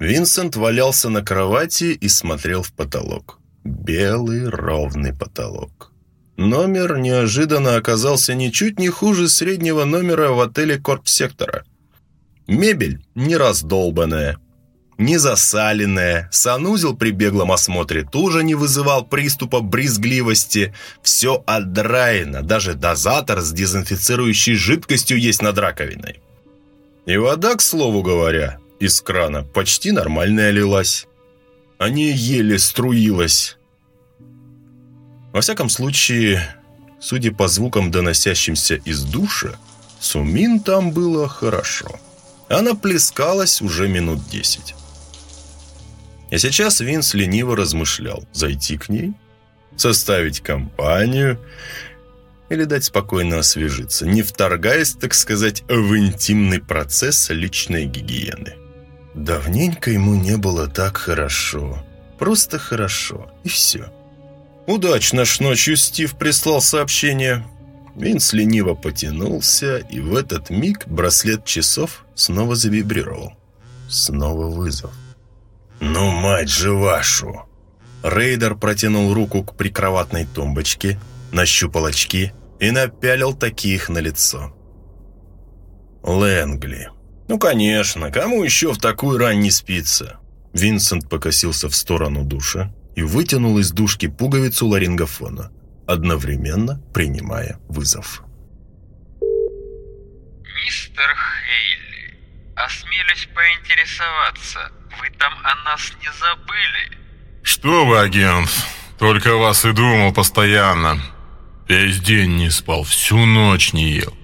Винсент валялся на кровати и смотрел в потолок. Белый ровный потолок. Номер неожиданно оказался ничуть не хуже среднего номера в отеле Корпсектора. Мебель не раздолбанная, не засаленная, санузел при беглом осмотре тоже не вызывал приступа брезгливости. Все отдраено, даже дозатор с дезинфицирующей жидкостью есть над раковиной. И вода, к слову говоря, из крана почти нормальная лилась, а не еле струилась. Во всяком случае, судя по звукам, доносящимся из душа, Сумин там было хорошо. Она плескалась уже минут десять. И сейчас Винс лениво размышлял, зайти к ней, составить компанию или дать спокойно освежиться, не вторгаясь, так сказать, в интимный процесс личной гигиены. Давненько ему не было так хорошо. Просто хорошо. И все. Удачно ж ночью Стив прислал сообщение. Винс лениво потянулся, и в этот миг браслет часов снова завибрировал. Снова вызов. «Ну, мать же вашу!» Рейдер протянул руку к прикроватной тумбочке, нащупал очки и напялил таких на лицо. Лэнгли. «Ну, конечно, кому еще в такую рань не спится?» Винсент покосился в сторону душа и вытянул из дужки пуговицу ларингофона, одновременно принимая вызов. «Мистер Хейли, осмелюсь поинтересоваться, вы там о нас не забыли?» «Что вы, агент, только вас и думал постоянно. Весь день не спал, всю ночь не ел».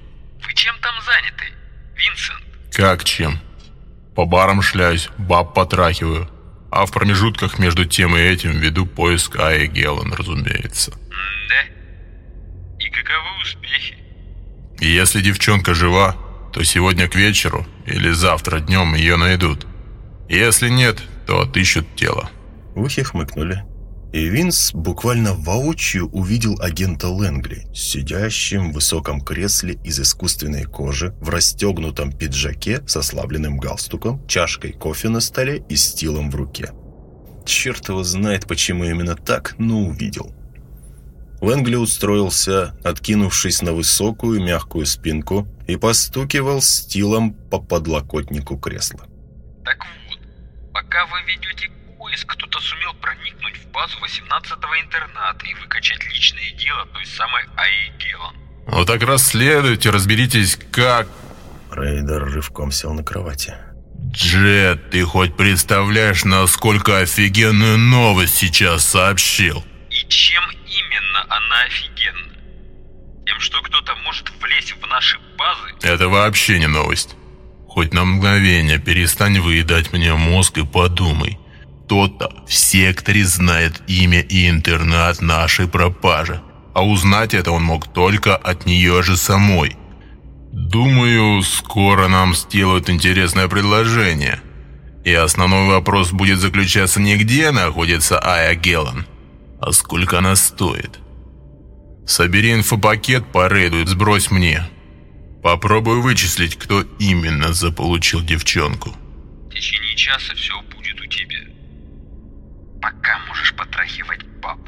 «Вы чем там заняты, Винсент?» «Как чем? По барам шляюсь, баб потрахиваю. А в промежутках между тем и этим веду поиск Аи Гелан, разумеется». «Да? И каковы успехи?» «Если девчонка жива, то сегодня к вечеру или завтра днем ее найдут». Если нет, то отыщут тело. Ухи хмыкнули. И Винс буквально воочию увидел агента Лэнгли, сидящим в высоком кресле из искусственной кожи, в расстегнутом пиджаке со слабленным галстуком, чашкой кофе на столе и стилом в руке. Черт его знает, почему именно так, но увидел. Лэнгли устроился, откинувшись на высокую мягкую спинку, и постукивал стилом по подлокотнику кресла. Так Пока вы ведете поиск, кто-то сумел проникнуть в базу 18-го интерната и выкачать личное дело той самой Аи Гелан. Ну так расследуйте, разберитесь, как... Рейдер рывком сел на кровати. Джет, ты хоть представляешь, насколько офигенную новость сейчас сообщил? И чем именно она офигенна? Тем, что кто-то может влезть в наши базы? Это вообще не новость. Хоть на мгновение перестань выедать мне мозг и подумай. Кто-то в секторе знает имя и интернат нашей пропажи. А узнать это он мог только от нее же самой. Думаю, скоро нам сделают интересное предложение. И основной вопрос будет заключаться не где находится Ая Гелан, а сколько она стоит. Собери инфопакет по рейду сбрось мне. Попробую вычислить, кто именно заполучил девчонку. В течение часа все будет у тебя. Пока можешь потрахивать баб.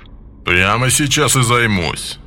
Прямо сейчас и займусь.